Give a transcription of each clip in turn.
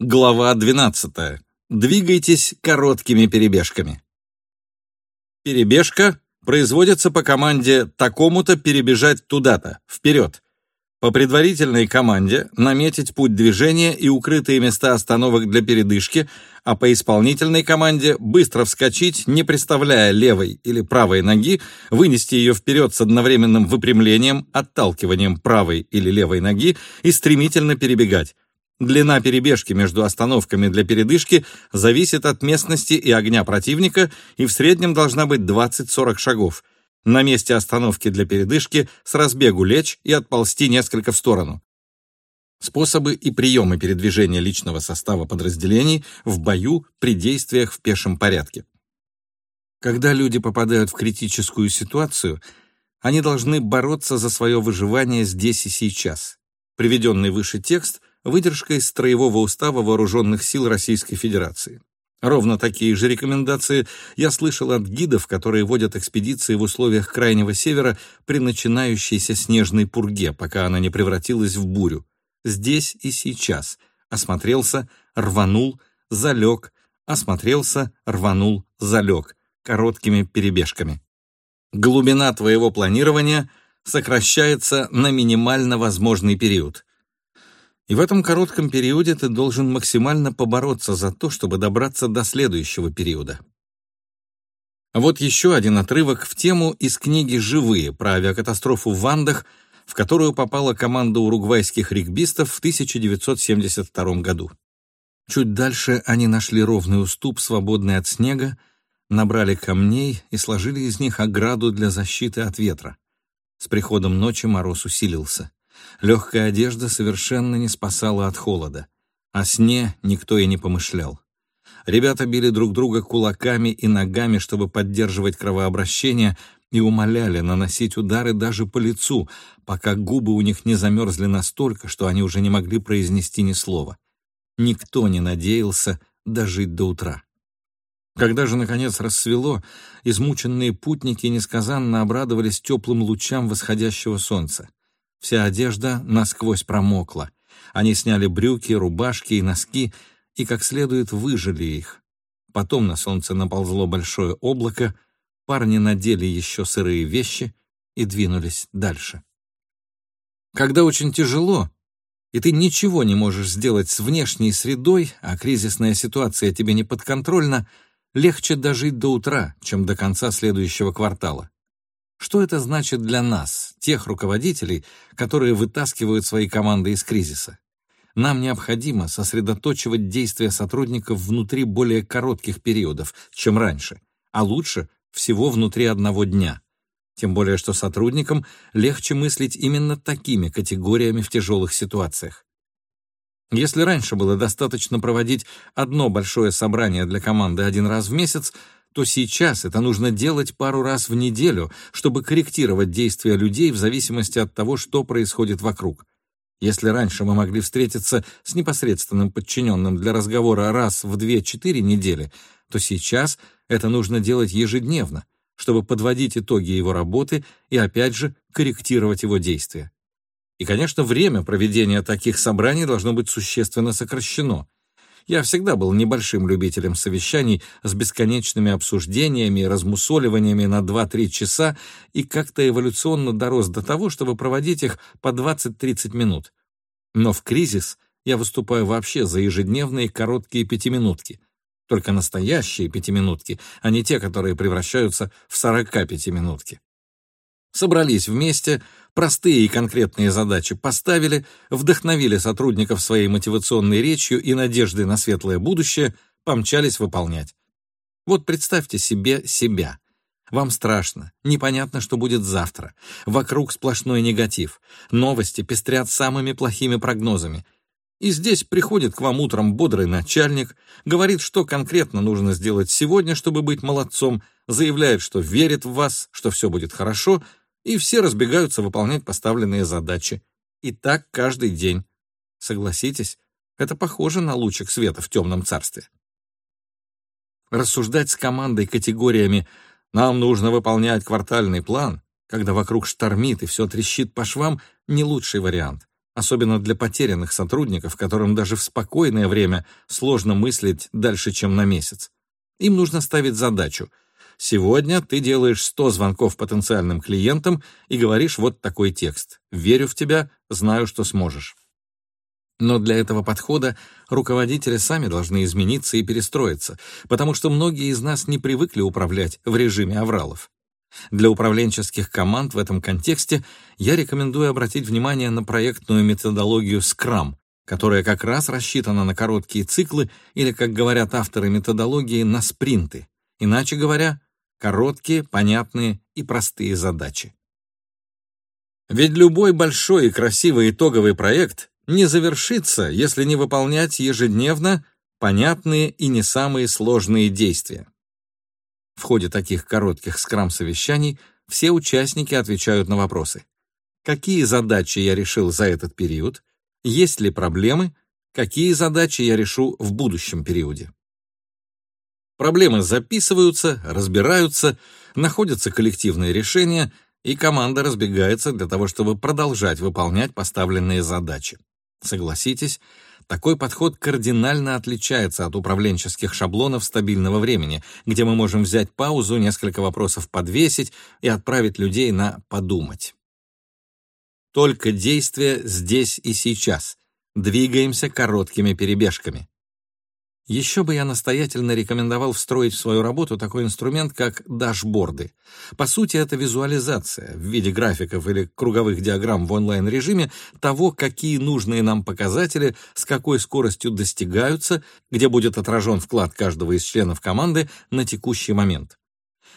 Глава 12. Двигайтесь короткими перебежками. Перебежка производится по команде «такому-то перебежать туда-то», вперед. По предварительной команде наметить путь движения и укрытые места остановок для передышки, а по исполнительной команде быстро вскочить, не приставляя левой или правой ноги, вынести ее вперед с одновременным выпрямлением, отталкиванием правой или левой ноги и стремительно перебегать. Длина перебежки между остановками для передышки зависит от местности и огня противника и в среднем должна быть 20-40 шагов – на месте остановки для передышки с разбегу лечь и отползти несколько в сторону. Способы и приемы передвижения личного состава подразделений в бою при действиях в пешем порядке. Когда люди попадают в критическую ситуацию, они должны бороться за свое выживание здесь и сейчас. Приведенный выше текст — выдержка из Строевого устава Вооруженных сил Российской Федерации. Ровно такие же рекомендации я слышал от гидов, которые водят экспедиции в условиях Крайнего Севера при начинающейся снежной пурге, пока она не превратилась в бурю. Здесь и сейчас. Осмотрелся, рванул, залег, осмотрелся, рванул, залег. Короткими перебежками. Глубина твоего планирования сокращается на минимально возможный период. И в этом коротком периоде ты должен максимально побороться за то, чтобы добраться до следующего периода. Вот еще один отрывок в тему из книги «Живые» про авиакатастрофу в Андах, в которую попала команда уругвайских регбистов в 1972 году. Чуть дальше они нашли ровный уступ, свободный от снега, набрали камней и сложили из них ограду для защиты от ветра. С приходом ночи мороз усилился. Легкая одежда совершенно не спасала от холода. О сне никто и не помышлял. Ребята били друг друга кулаками и ногами, чтобы поддерживать кровообращение, и умоляли наносить удары даже по лицу, пока губы у них не замерзли настолько, что они уже не могли произнести ни слова. Никто не надеялся дожить до утра. Когда же, наконец, рассвело, измученные путники несказанно обрадовались теплым лучам восходящего солнца. Вся одежда насквозь промокла. Они сняли брюки, рубашки и носки и как следует выжили их. Потом на солнце наползло большое облако, парни надели еще сырые вещи и двинулись дальше. Когда очень тяжело, и ты ничего не можешь сделать с внешней средой, а кризисная ситуация тебе не подконтрольна, легче дожить до утра, чем до конца следующего квартала. Что это значит для нас, тех руководителей, которые вытаскивают свои команды из кризиса? Нам необходимо сосредоточивать действия сотрудников внутри более коротких периодов, чем раньше, а лучше всего внутри одного дня. Тем более, что сотрудникам легче мыслить именно такими категориями в тяжелых ситуациях. Если раньше было достаточно проводить одно большое собрание для команды один раз в месяц, то сейчас это нужно делать пару раз в неделю, чтобы корректировать действия людей в зависимости от того, что происходит вокруг. Если раньше мы могли встретиться с непосредственным подчиненным для разговора раз в 2-4 недели, то сейчас это нужно делать ежедневно, чтобы подводить итоги его работы и, опять же, корректировать его действия. И, конечно, время проведения таких собраний должно быть существенно сокращено — я всегда был небольшим любителем совещаний с бесконечными обсуждениями и размусоливаниями на 2-3 часа и как-то эволюционно дорос до того, чтобы проводить их по 20-30 минут. Но в кризис я выступаю вообще за ежедневные короткие пятиминутки. Только настоящие пятиминутки, а не те, которые превращаются в 45-минутки. Собрались вместе, простые и конкретные задачи поставили, вдохновили сотрудников своей мотивационной речью и надеждой на светлое будущее, помчались выполнять. Вот представьте себе себя. Вам страшно, непонятно, что будет завтра. Вокруг сплошной негатив. Новости пестрят самыми плохими прогнозами. И здесь приходит к вам утром бодрый начальник, говорит, что конкретно нужно сделать сегодня, чтобы быть молодцом, заявляет, что верит в вас, что все будет хорошо — и все разбегаются выполнять поставленные задачи. И так каждый день. Согласитесь, это похоже на лучик света в темном царстве. Рассуждать с командой категориями «нам нужно выполнять квартальный план», когда вокруг штормит и все трещит по швам, не лучший вариант. особенно для потерянных сотрудников, которым даже в спокойное время сложно мыслить дальше, чем на месяц. Им нужно ставить задачу. Сегодня ты делаешь 100 звонков потенциальным клиентам и говоришь вот такой текст. «Верю в тебя, знаю, что сможешь». Но для этого подхода руководители сами должны измениться и перестроиться, потому что многие из нас не привыкли управлять в режиме авралов. Для управленческих команд в этом контексте я рекомендую обратить внимание на проектную методологию Scrum, которая как раз рассчитана на короткие циклы или, как говорят авторы методологии, на спринты. Иначе говоря, короткие, понятные и простые задачи. Ведь любой большой и красивый итоговый проект не завершится, если не выполнять ежедневно понятные и не самые сложные действия. В ходе таких коротких скрам-совещаний все участники отвечают на вопросы. Какие задачи я решил за этот период? Есть ли проблемы? Какие задачи я решу в будущем периоде? Проблемы записываются, разбираются, находятся коллективные решения, и команда разбегается для того, чтобы продолжать выполнять поставленные задачи. Согласитесь, такой подход кардинально отличается от управленческих шаблонов стабильного времени, где мы можем взять паузу, несколько вопросов подвесить и отправить людей на «подумать». Только действия здесь и сейчас. Двигаемся короткими перебежками. Еще бы я настоятельно рекомендовал встроить в свою работу такой инструмент, как дашборды. По сути, это визуализация в виде графиков или круговых диаграмм в онлайн-режиме того, какие нужные нам показатели с какой скоростью достигаются, где будет отражен вклад каждого из членов команды на текущий момент.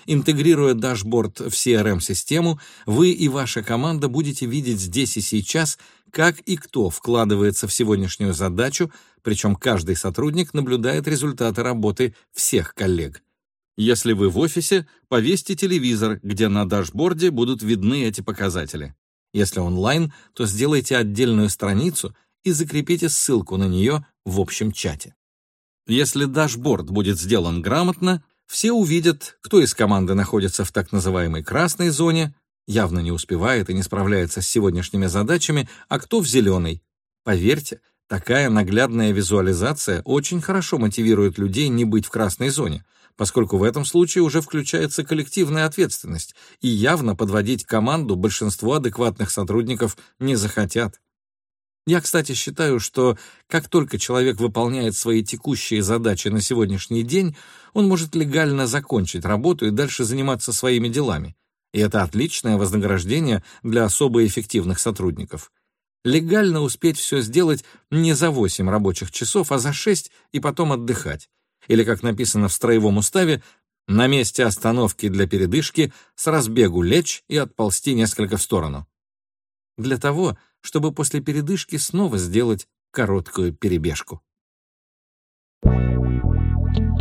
Интегрируя дашборд в CRM-систему, вы и ваша команда будете видеть здесь и сейчас, как и кто вкладывается в сегодняшнюю задачу, причем каждый сотрудник наблюдает результаты работы всех коллег. Если вы в офисе, повесьте телевизор, где на дашборде будут видны эти показатели. Если онлайн, то сделайте отдельную страницу и закрепите ссылку на нее в общем чате. Если дашборд будет сделан грамотно, все увидят, кто из команды находится в так называемой красной зоне, явно не успевает и не справляется с сегодняшними задачами, а кто в зеленой. Поверьте, такая наглядная визуализация очень хорошо мотивирует людей не быть в красной зоне, поскольку в этом случае уже включается коллективная ответственность, и явно подводить команду большинство адекватных сотрудников не захотят. Я, кстати, считаю, что как только человек выполняет свои текущие задачи на сегодняшний день, он может легально закончить работу и дальше заниматься своими делами. И это отличное вознаграждение для особо эффективных сотрудников. Легально успеть все сделать не за 8 рабочих часов, а за 6 и потом отдыхать. Или, как написано в строевом уставе, на месте остановки для передышки с разбегу лечь и отползти несколько в сторону. Для того, чтобы после передышки снова сделать короткую перебежку. Thank you.